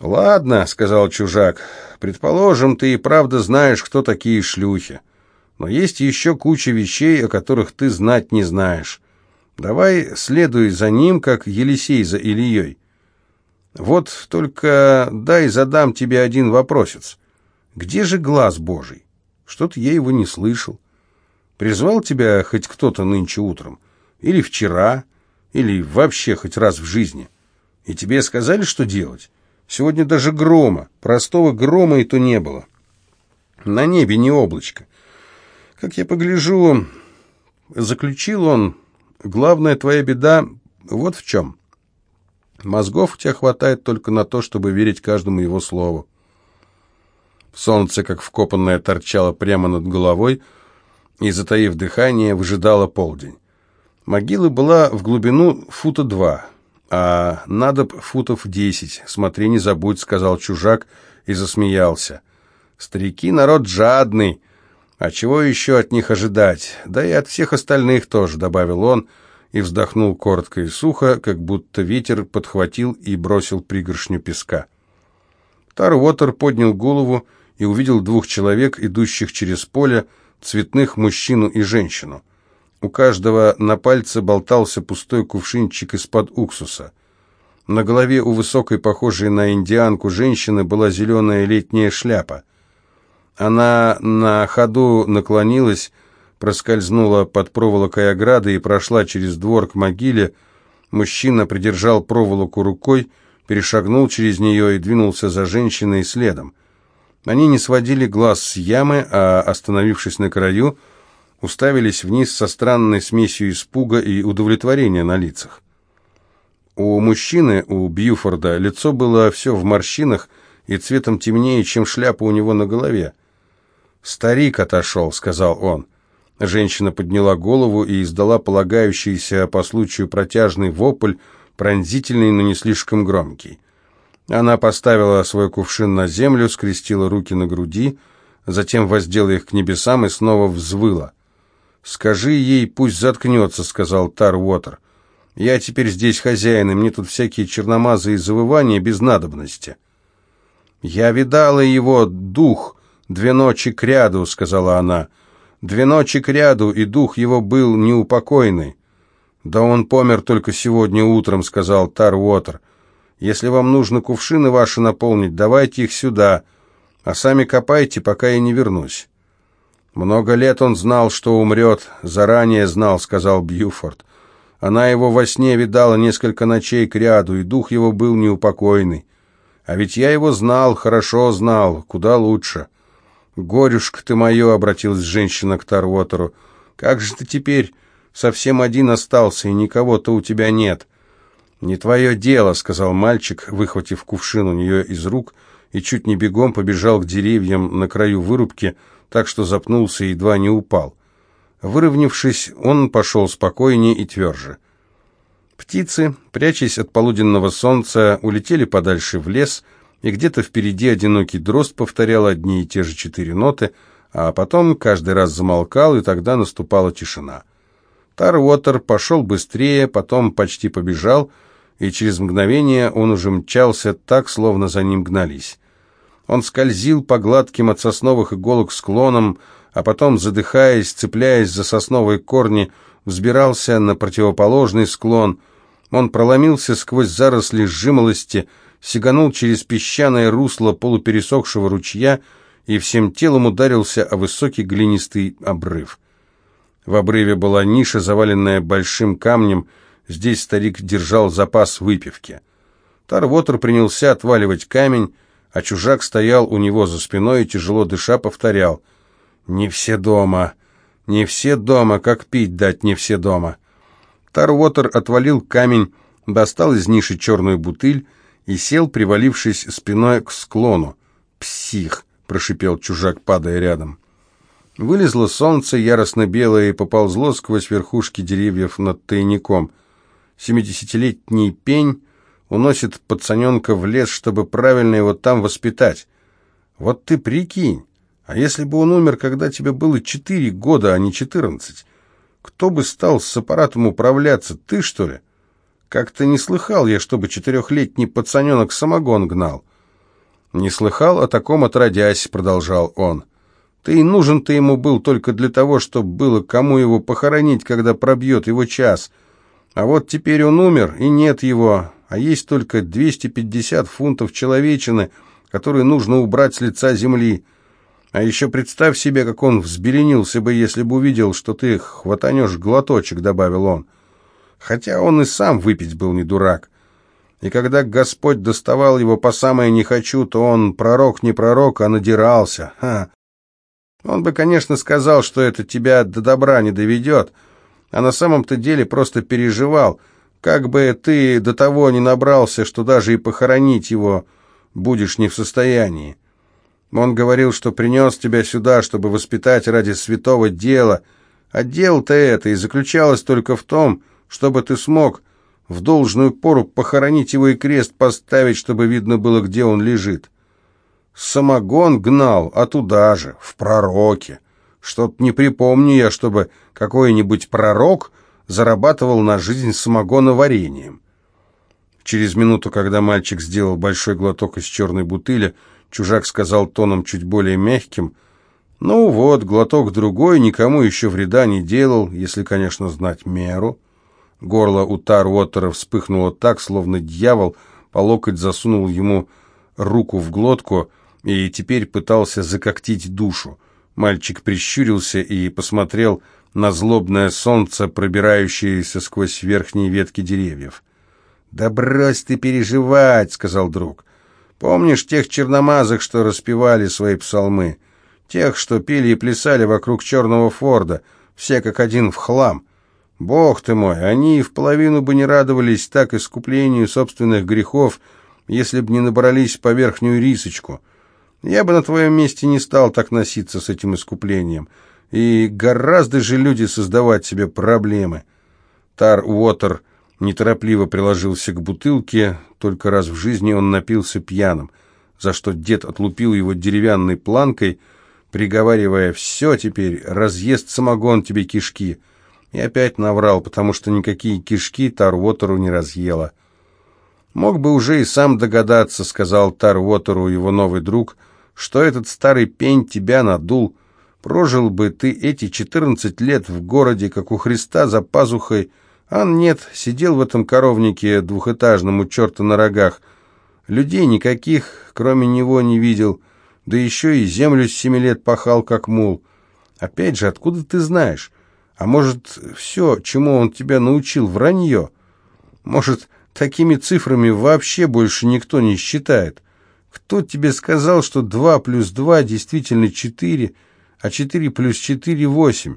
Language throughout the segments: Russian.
«Ладно», — сказал чужак, — «предположим, ты и правда знаешь, кто такие шлюхи. Но есть еще куча вещей, о которых ты знать не знаешь. Давай следуй за ним, как Елисей за Ильей. Вот только дай задам тебе один вопросец. Где же глаз Божий? Что-то я его не слышал. Призвал тебя хоть кто-то нынче утром? Или вчера? Или вообще хоть раз в жизни? И тебе сказали, что делать? Сегодня даже грома, простого грома и то не было. На небе не облачко. Как я погляжу, заключил он, главная твоя беда вот в чем. Мозгов у тебя хватает только на то, чтобы верить каждому его слову. Солнце, как вкопанное, торчало прямо над головой и, затаив дыхание, выжидало полдень. Могила была в глубину фута два, а надо б футов десять. Смотри, не забудь, сказал чужак и засмеялся. Старики народ жадный, а чего еще от них ожидать? Да и от всех остальных тоже, добавил он и вздохнул коротко и сухо, как будто ветер подхватил и бросил пригоршню песка. Тарвотер поднял голову и увидел двух человек, идущих через поле, цветных мужчину и женщину. У каждого на пальце болтался пустой кувшинчик из-под уксуса. На голове у высокой, похожей на индианку женщины, была зеленая летняя шляпа. Она на ходу наклонилась, проскользнула под проволокой ограды и прошла через двор к могиле. Мужчина придержал проволоку рукой, перешагнул через нее и двинулся за женщиной следом. Они не сводили глаз с ямы, а, остановившись на краю, уставились вниз со странной смесью испуга и удовлетворения на лицах. У мужчины, у Бьюфорда, лицо было все в морщинах и цветом темнее, чем шляпа у него на голове. «Старик отошел», — сказал он. Женщина подняла голову и издала полагающийся по случаю протяжный вопль, пронзительный, но не слишком громкий. Она поставила свой кувшин на землю, скрестила руки на груди, затем воздела их к небесам и снова взвыла. «Скажи ей, пусть заткнется», — сказал Тар Уотер. «Я теперь здесь хозяин, и мне тут всякие черномазы и завывания без надобности». «Я видала его дух две ночи кряду», — сказала она. «Две ночи кряду, и дух его был неупокойный». «Да он помер только сегодня утром», — сказал Тар Уотер. «Если вам нужно кувшины ваши наполнить, давайте их сюда, а сами копайте, пока я не вернусь». «Много лет он знал, что умрет, заранее знал», — сказал Бьюфорд. «Она его во сне видала несколько ночей кряду, и дух его был неупокойный. А ведь я его знал, хорошо знал, куда лучше». «Горюшка ты мое», — обратилась женщина к Тарвотеру, — «как же ты теперь совсем один остался, и никого-то у тебя нет?» «Не твое дело», — сказал мальчик, выхватив кувшин у нее из рук, и чуть не бегом побежал к деревьям на краю вырубки, — так что запнулся и едва не упал. Выровнявшись, он пошел спокойнее и тверже. Птицы, прячась от полуденного солнца, улетели подальше в лес, и где-то впереди одинокий дрозд повторял одни и те же четыре ноты, а потом каждый раз замолкал, и тогда наступала тишина. Тарвотер пошел быстрее, потом почти побежал, и через мгновение он уже мчался так, словно за ним гнались. Он скользил по гладким от сосновых иголок склонам, а потом, задыхаясь, цепляясь за сосновые корни, взбирался на противоположный склон. Он проломился сквозь заросли жимолости, сиганул через песчаное русло полупересохшего ручья и всем телом ударился о высокий глинистый обрыв. В обрыве была ниша, заваленная большим камнем, здесь старик держал запас выпивки. Тарвотер принялся отваливать камень, а чужак стоял у него за спиной и, тяжело дыша, повторял «Не все дома, не все дома, как пить дать не все дома». Тарвотер отвалил камень, достал из ниши черную бутыль и сел, привалившись спиной к склону. «Псих!» — прошипел чужак, падая рядом. Вылезло солнце, яростно белое, и поползло сквозь верхушки деревьев над тайником. Семидесятилетний пень уносит пацаненка в лес, чтобы правильно его там воспитать. Вот ты прикинь, а если бы он умер, когда тебе было четыре года, а не четырнадцать? Кто бы стал с аппаратом управляться, ты что ли? Как-то не слыхал я, чтобы четырехлетний пацаненок самогон гнал. «Не слыхал о таком отродясь», — продолжал он. «Ты и нужен-то ему был только для того, чтобы было кому его похоронить, когда пробьет его час. А вот теперь он умер, и нет его, а есть только 250 фунтов человечины, которые нужно убрать с лица земли. А еще представь себе, как он взбеленился бы, если бы увидел, что ты хватанешь глоточек», — добавил он. Хотя он и сам выпить был не дурак. И когда Господь доставал его по самое «не хочу», то он, пророк не пророк, а надирался. Ха. Он бы, конечно, сказал, что это тебя до добра не доведет, а на самом-то деле просто переживал, как бы ты до того не набрался, что даже и похоронить его будешь не в состоянии. Он говорил, что принес тебя сюда, чтобы воспитать ради святого дела, а дело-то это и заключалось только в том, чтобы ты смог в должную пору похоронить его и крест поставить, чтобы видно было, где он лежит. Самогон гнал, а туда же, в пророке. Что-то не припомню я, чтобы какой-нибудь пророк зарабатывал на жизнь самогоноварением. Через минуту, когда мальчик сделал большой глоток из черной бутыли, чужак сказал тоном чуть более мягким, «Ну вот, глоток другой никому еще вреда не делал, если, конечно, знать меру». Горло у Тарвотера вспыхнуло так, словно дьявол по локоть засунул ему руку в глотку и теперь пытался закоктить душу. Мальчик прищурился и посмотрел на злобное солнце, пробирающееся сквозь верхние ветки деревьев. «Да брось ты переживать», — сказал друг. «Помнишь тех черномазых, что распевали свои псалмы? Тех, что пели и плясали вокруг черного форда, все как один в хлам?» Бог ты мой, они и в половину бы не радовались так искуплению собственных грехов, если бы не набрались по верхнюю рисочку. Я бы на твоем месте не стал так носиться с этим искуплением. И гораздо же люди создавать себе проблемы. Тар Уотер неторопливо приложился к бутылке, только раз в жизни он напился пьяным, за что дед отлупил его деревянной планкой, приговаривая «все теперь, разъест самогон тебе кишки». И опять наврал, потому что никакие кишки Тарвотеру не разъела. «Мог бы уже и сам догадаться», — сказал Тарвотеру его новый друг, «что этот старый пень тебя надул. Прожил бы ты эти четырнадцать лет в городе, как у Христа за пазухой, а нет, сидел в этом коровнике двухэтажном у черта на рогах. Людей никаких, кроме него, не видел, да еще и землю с семи лет пахал, как мул. Опять же, откуда ты знаешь?» А может, все, чему он тебя научил, вранье? Может, такими цифрами вообще больше никто не считает? Кто тебе сказал, что 2 плюс 2 действительно 4, а 4 плюс 4 – 8?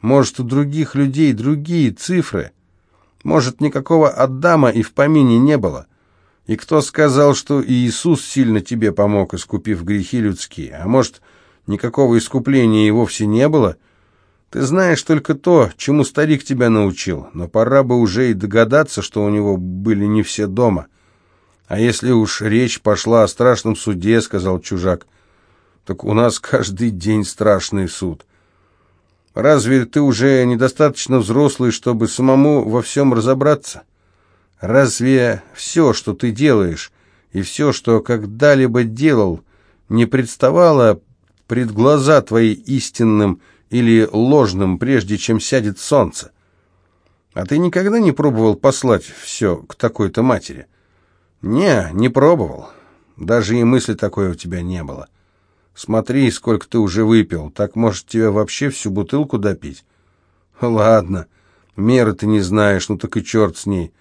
Может, у других людей другие цифры? Может, никакого Адама и в помине не было? И кто сказал, что Иисус сильно тебе помог, искупив грехи людские? А может, никакого искупления и вовсе не было – ты знаешь только то, чему старик тебя научил, но пора бы уже и догадаться, что у него были не все дома. А если уж речь пошла о страшном суде, — сказал чужак, — так у нас каждый день страшный суд. Разве ты уже недостаточно взрослый, чтобы самому во всем разобраться? Разве все, что ты делаешь, и все, что когда-либо делал, не представало пред глаза твои истинным или ложным, прежде чем сядет солнце. А ты никогда не пробовал послать все к такой-то матери? Не, не пробовал. Даже и мысли такой у тебя не было. Смотри, сколько ты уже выпил. Так, может, тебе вообще всю бутылку допить? Ладно, меры ты не знаешь, ну так и черт с ней.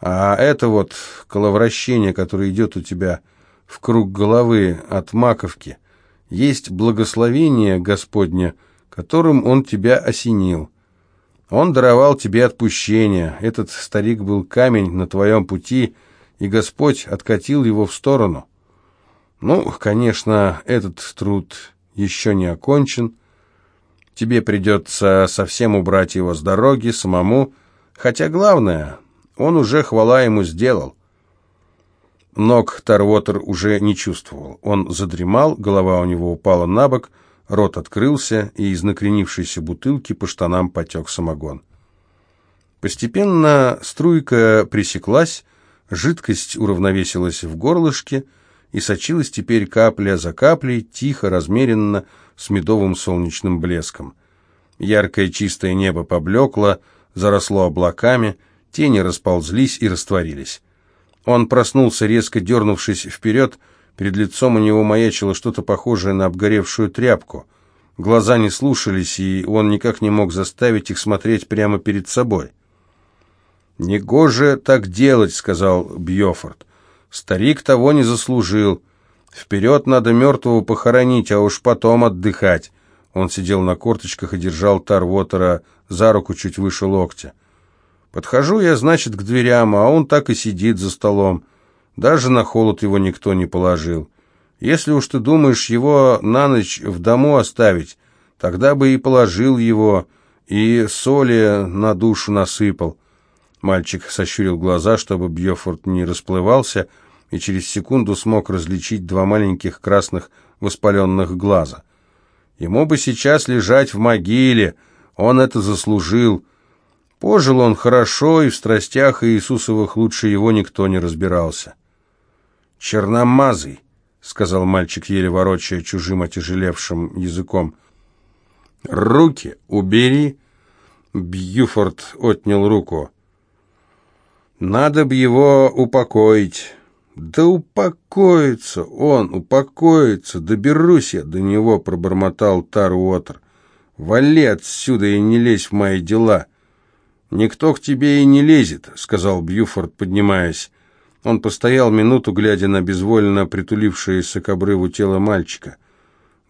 А это вот коловращение, которое идет у тебя в круг головы от маковки, есть благословение Господне, которым он тебя осенил. Он даровал тебе отпущение. Этот старик был камень на твоем пути, и Господь откатил его в сторону. Ну, конечно, этот труд еще не окончен. Тебе придется совсем убрать его с дороги самому, хотя главное, он уже хвала ему сделал. Ног Тарвотер уже не чувствовал. Он задремал, голова у него упала на бок — Рот открылся, и из накренившейся бутылки по штанам потек самогон. Постепенно струйка пресеклась, жидкость уравновесилась в горлышке, и сочилась теперь капля за каплей, тихо, размеренно, с медовым солнечным блеском. Яркое чистое небо поблекло, заросло облаками, тени расползлись и растворились. Он проснулся, резко дернувшись вперед, перед лицом у него маячило что-то похожее на обгоревшую тряпку. Глаза не слушались, и он никак не мог заставить их смотреть прямо перед собой. «Негоже так делать», — сказал Бьофорд. «Старик того не заслужил. Вперед надо мертвого похоронить, а уж потом отдыхать». Он сидел на корточках и держал Тарвотера за руку чуть выше локтя. Подхожу я, значит, к дверям, а он так и сидит за столом. Даже на холод его никто не положил. Если уж ты думаешь его на ночь в дому оставить, тогда бы и положил его, и соли на душу насыпал. Мальчик сощурил глаза, чтобы Бьёфорд не расплывался, и через секунду смог различить два маленьких красных воспаленных глаза. Ему бы сейчас лежать в могиле, он это заслужил. Пожил он хорошо, и в страстях Иисусовых лучше его никто не разбирался. «Черномазый», — сказал мальчик, еле ворочая чужим отяжелевшим языком. «Руки убери!» Бьюфорд отнял руку. «Надо б его упокоить». «Да упокоится он, упокоится, доберусь я до него», — пробормотал Таруотр. «Вали отсюда и не лезь в мои дела». «Никто к тебе и не лезет», — сказал Бьюфорд, поднимаясь. Он постоял минуту, глядя на безвольно притулившееся к обрыву тело мальчика.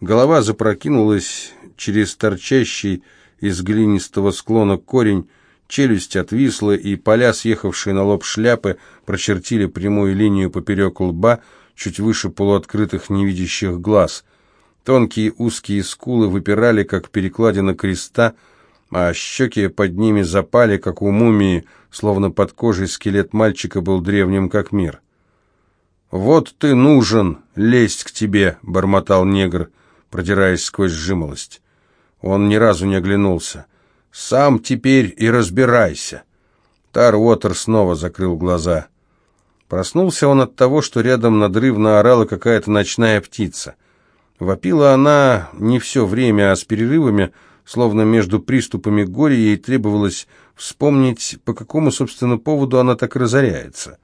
Голова запрокинулась через торчащий из глинистого склона корень, челюсть отвисла, и поля, съехавшие на лоб шляпы, прочертили прямую линию поперек лба, чуть выше полуоткрытых невидящих глаз. Тонкие узкие скулы выпирали, как перекладина креста, а щеки под ними запали, как у мумии, словно под кожей скелет мальчика был древним, как мир. «Вот ты нужен, лезть к тебе», — бормотал негр, продираясь сквозь жимолость. Он ни разу не оглянулся. «Сам теперь и разбирайся». Тар Уотер снова закрыл глаза. Проснулся он от того, что рядом надрывно орала какая-то ночная птица. Вопила она не все время, а с перерывами — словно между приступами горя ей требовалось вспомнить, по какому, собственно, поводу она так разоряется.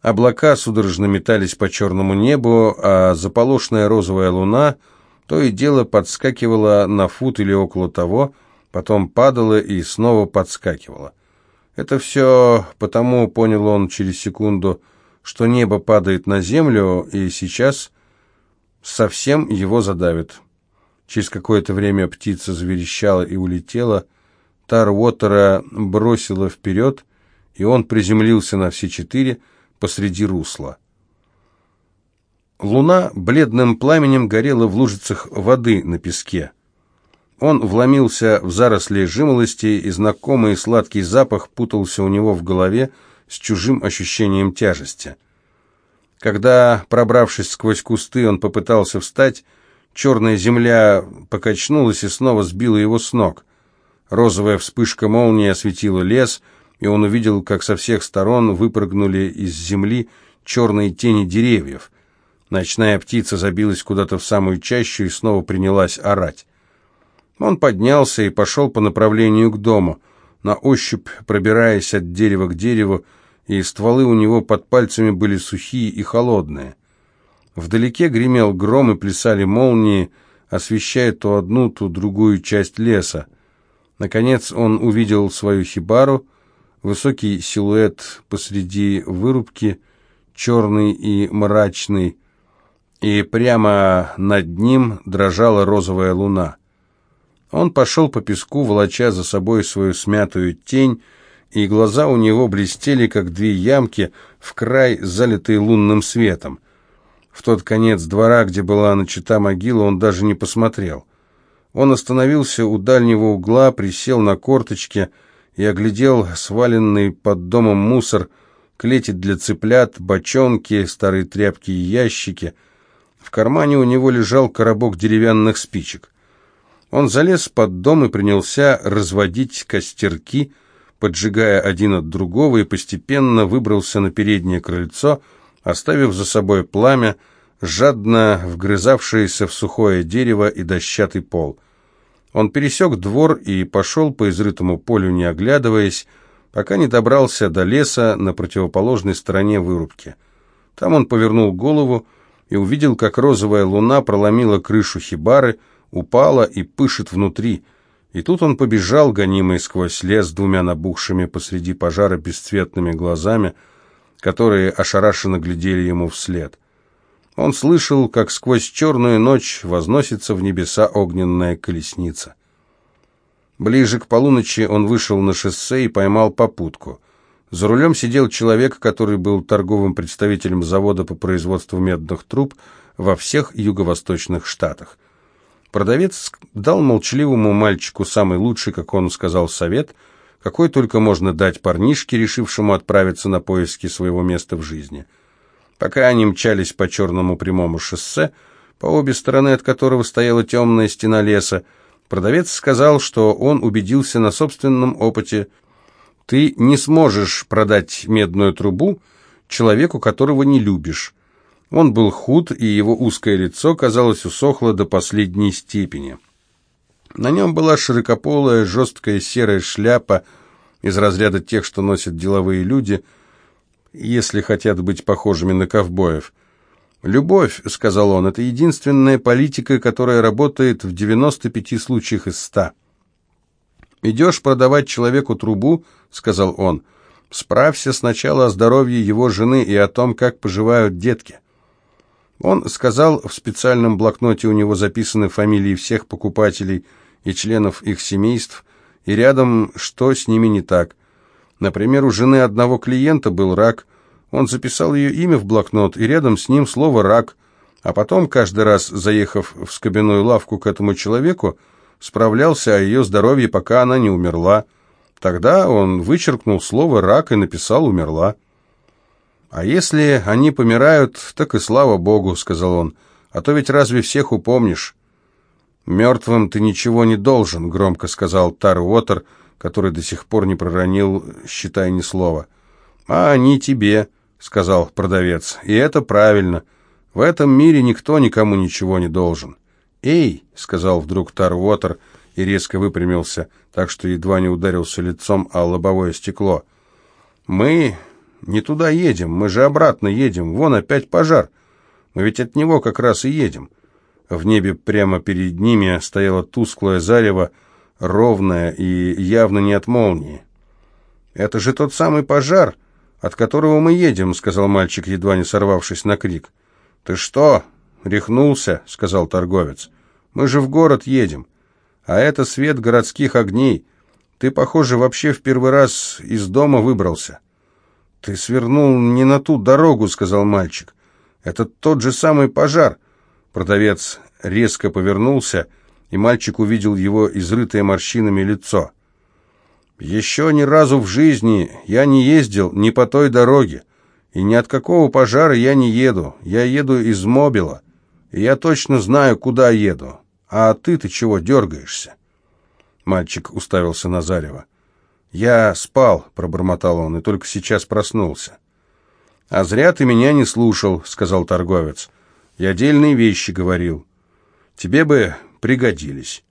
Облака судорожно метались по черному небу, а заполошная розовая луна то и дело подскакивала на фут или около того, потом падала и снова подскакивала. Это все потому, понял он через секунду, что небо падает на землю, и сейчас совсем его задавит. Через какое-то время птица заверещала и улетела. Тар Уотера бросила вперед, и он приземлился на все четыре посреди русла. Луна бледным пламенем горела в лужицах воды на песке. Он вломился в заросли жимолости, и знакомый сладкий запах путался у него в голове с чужим ощущением тяжести. Когда, пробравшись сквозь кусты, он попытался встать, Черная земля покачнулась и снова сбила его с ног. Розовая вспышка молнии осветила лес, и он увидел, как со всех сторон выпрыгнули из земли черные тени деревьев. Ночная птица забилась куда-то в самую чащу и снова принялась орать. Он поднялся и пошел по направлению к дому, на ощупь пробираясь от дерева к дереву, и стволы у него под пальцами были сухие и холодные. Вдалеке гремел гром и плясали молнии, освещая то одну, то другую часть леса. Наконец он увидел свою хибару, высокий силуэт посреди вырубки, черный и мрачный, и прямо над ним дрожала розовая луна. Он пошел по песку, волоча за собой свою смятую тень, и глаза у него блестели, как две ямки, в край залитые лунным светом. В тот конец двора, где была начата могила, он даже не посмотрел. Он остановился у дальнего угла, присел на корточки и оглядел сваленный под домом мусор, клети для цыплят, бочонки, старые тряпки и ящики. В кармане у него лежал коробок деревянных спичек. Он залез под дом и принялся разводить костерки, поджигая один от другого, и постепенно выбрался на переднее крыльцо, оставив за собой пламя, жадно вгрызавшееся в сухое дерево и дощатый пол. Он пересек двор и пошел по изрытому полю, не оглядываясь, пока не добрался до леса на противоположной стороне вырубки. Там он повернул голову и увидел, как розовая луна проломила крышу хибары, упала и пышет внутри. И тут он побежал, гонимый сквозь лес двумя набухшими посреди пожара бесцветными глазами, которые ошарашенно глядели ему вслед. Он слышал, как сквозь черную ночь возносится в небеса огненная колесница. Ближе к полуночи он вышел на шоссе и поймал попутку. За рулем сидел человек, который был торговым представителем завода по производству медных труб во всех юго-восточных штатах. Продавец дал молчаливому мальчику самый лучший, как он сказал, совет, какой только можно дать парнишке, решившему отправиться на поиски своего места в жизни – Пока они мчались по черному прямому шоссе, по обе стороны от которого стояла темная стена леса, продавец сказал, что он убедился на собственном опыте. «Ты не сможешь продать медную трубу человеку, которого не любишь». Он был худ, и его узкое лицо, казалось, усохло до последней степени. На нем была широкополая, жесткая серая шляпа из разряда тех, что носят деловые люди – если хотят быть похожими на ковбоев. «Любовь», — сказал он, — «это единственная политика, которая работает в 95 случаях из 100». «Идешь продавать человеку трубу», — сказал он, — «справься сначала о здоровье его жены и о том, как поживают детки». Он сказал, в специальном блокноте у него записаны фамилии всех покупателей и членов их семейств, и рядом, что с ними не так. Например, у жены одного клиента был рак. Он записал ее имя в блокнот, и рядом с ним слово «рак», а потом, каждый раз заехав в скобяную лавку к этому человеку, справлялся о ее здоровье, пока она не умерла. Тогда он вычеркнул слово «рак» и написал «умерла». «А если они помирают, так и слава богу», — сказал он, — «а то ведь разве всех упомнишь?» «Мертвым ты ничего не должен», — громко сказал Тар Уотер, — который до сих пор не проронил, считай ни слова. «А они тебе», — сказал продавец, — «и это правильно. В этом мире никто никому ничего не должен». «Эй», — сказал вдруг Тарвотер и резко выпрямился, так что едва не ударился лицом о лобовое стекло. «Мы не туда едем, мы же обратно едем. Вон опять пожар. Мы ведь от него как раз и едем». В небе прямо перед ними стояло тусклое зарево, ровная и явно не от молнии. «Это же тот самый пожар, от которого мы едем», — сказал мальчик, едва не сорвавшись на крик. «Ты что, рехнулся?» — сказал торговец. «Мы же в город едем, а это свет городских огней. Ты, похоже, вообще в первый раз из дома выбрался». «Ты свернул не на ту дорогу», — сказал мальчик. «Это тот же самый пожар». Продавец резко повернулся и мальчик увидел его изрытое морщинами лицо. «Еще ни разу в жизни я не ездил ни по той дороге, и ни от какого пожара я не еду. Я еду из Мобила, и я точно знаю, куда еду. А ты-то чего дергаешься?» Мальчик уставился на Зарева. «Я спал», — пробормотал он, — «и только сейчас проснулся». «А зря ты меня не слушал», — сказал торговец. «Я дельные вещи говорил. Тебе бы пригодились.